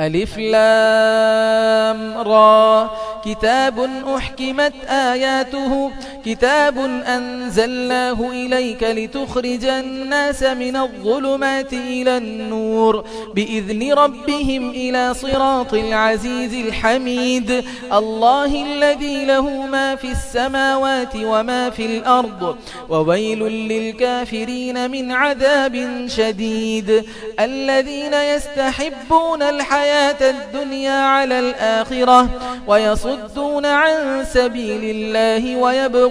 ألف لام را. كتاب أحكمت آياته. كتاب أنزلناه إليك لتخرج الناس من الظلمات إلى النور بإذن ربهم إلى صراط العزيز الحميد الله الذي له ما في السماوات وما في الأرض وويل للكافرين من عذاب شديد الذين يستحبون الحياة الدنيا على الآخرة ويصدون عن سبيل الله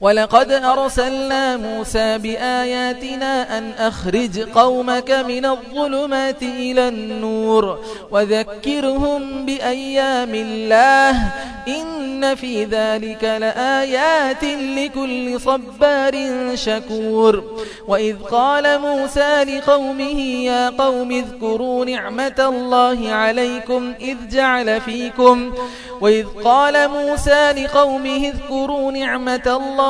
ولقد أرسلنا موسى بآياتنا أن أخرج قومك من الظلمات إلى النور وذكرهم بأيام الله إن في ذلك لآيات لكل صبار شكور وإذ قال موسى لقومه يا قوم اذكروا نعمة الله عليكم إذ جعل فيكم وإذ قال موسى لقومه اذكروا نعمة الله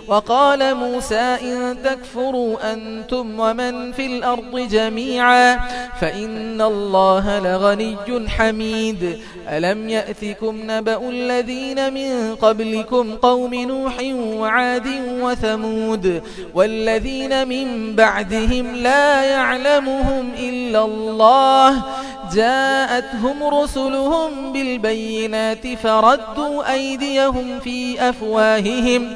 وقال موسى إن تكفروا أنتم ومن في الأرض جميعا فإن الله لغني حميد. ألم يأتكم نبأ الذين من قبلكم قوم نوح وعاد وثمود والذين من بعدهم لا يعلمهم إلا الله. جاءتهم رسلهم بالبينات فردوا أيديهم في أفواههم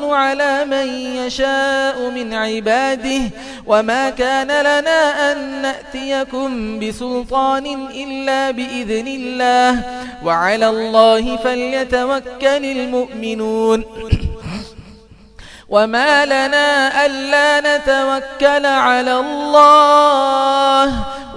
على من يشاء من عباده وما كان لنا أن نأتيكم بسلطان إلا بإذن الله وعلى الله فليتوكل المؤمنون. وما لنا ألا نتوكل على الله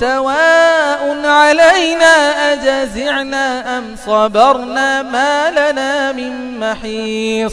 سواء علينا أجزعنا أم صبرنا ما لنا من محيص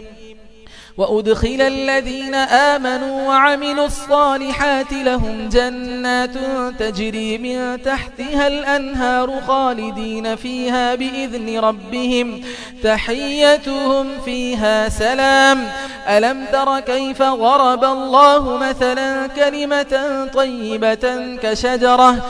وأدخل الذين آمنوا وعملوا الصالحات لهم جنات تجري من تحتها الأنهار خالدين فيها بإذن ربهم تحيتهم فيها سلام. ألم تر كيف غرب الله مثلا كلمة طيبة كشجرة؟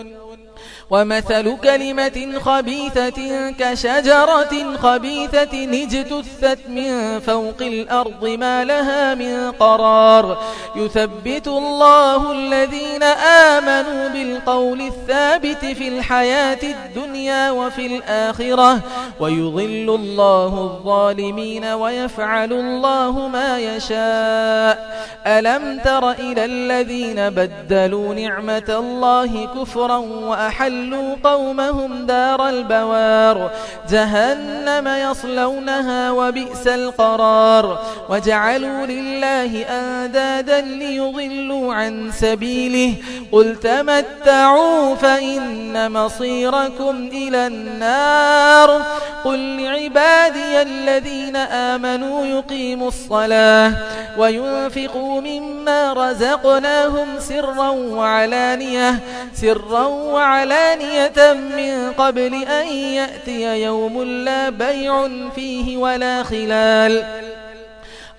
ومثل كلمة خبيثة كشجرة خبيثة اجتثت من فوق الأرض ما لها من قرار. يثبت الله الذين آمنوا بالقول الثابت في الحياة الدنيا وفي الآخرة. ويضل الله الظالمين ويفعل الله ما يشاء. ألم تر إلى الذين بدلوا نعمة الله كفرا وأحلوا قَوْمَهُمْ دَارَ الْبَوَارِ. جَهَنَّمَ يَصْلَوْنَهَا وَبِئْسَ الْقَرَارُ. وَجَعَلُوا لِلَّهِ أَندَادًا لِيُضِلُّوا عَن سَبِيلِهِ. قُلْ تَمَتَّعُوا فَإِنَّ مَصِيرَكُمْ إِلَى النَّارِ. قُل لِّعِبَادِيَ الَّذِينَ آمَنُوا يُقِيمُوا الصَّلَاةَ وَيُنفِقُوا مِمَّا رَزَقْنَاهُمْ سِرًّا وَعَلَانِيَةً. سِرًّا وعلانية. من قبل أن يأتي يوم لا بيع فيه ولا خلال.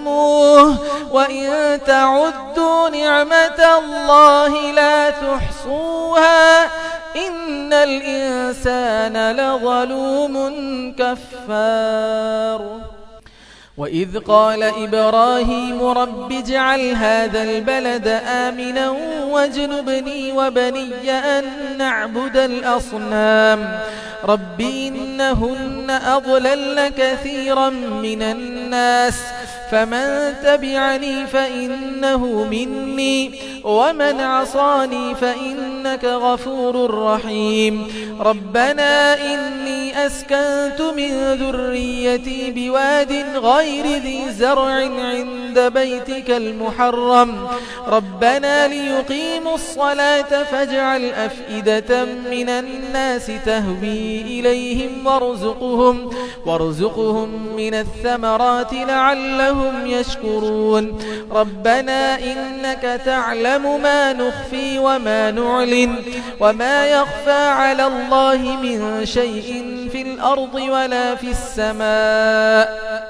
تحصوه وإن تعدوا نعمة الله لا تحصوها إن الإنسان لظلوم كفار. وإذ قال إبراهيم رب اجعل هذا البلد آمنا واجنبني وبني أن نعبد الأصنام. رب إنهن أضلل كثيرا من الناس فمن تبعني فإنه مني ومن عصاني فإنك غفور رحيم. ربنا إني أسكنت من ذريتي بواد غير ذي زرع عند عند بيتك المحرم. ربنا ليقيموا الصلاة فاجعل أفئدة من الناس تهوي إليهم وارزقهم, وارزقهم من الثمرات لعلهم يشكرون. ربنا إنك تعلم ما نخفي وما نعلن وما يخفى على الله من شيء في الأرض ولا في السماء.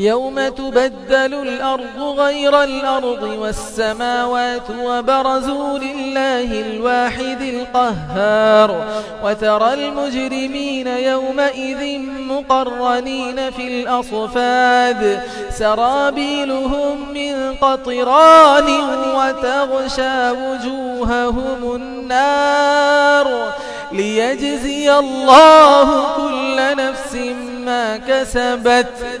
يوم تبدل الأرض غير الأرض والسماوات وبرزوا لله الواحد القهار وترى المجرمين يومئذ مقرنين في الأصفاد سرابيلهم من قطران وتغشى وجوههم النار ليجزي الله كل نفس ما كسبت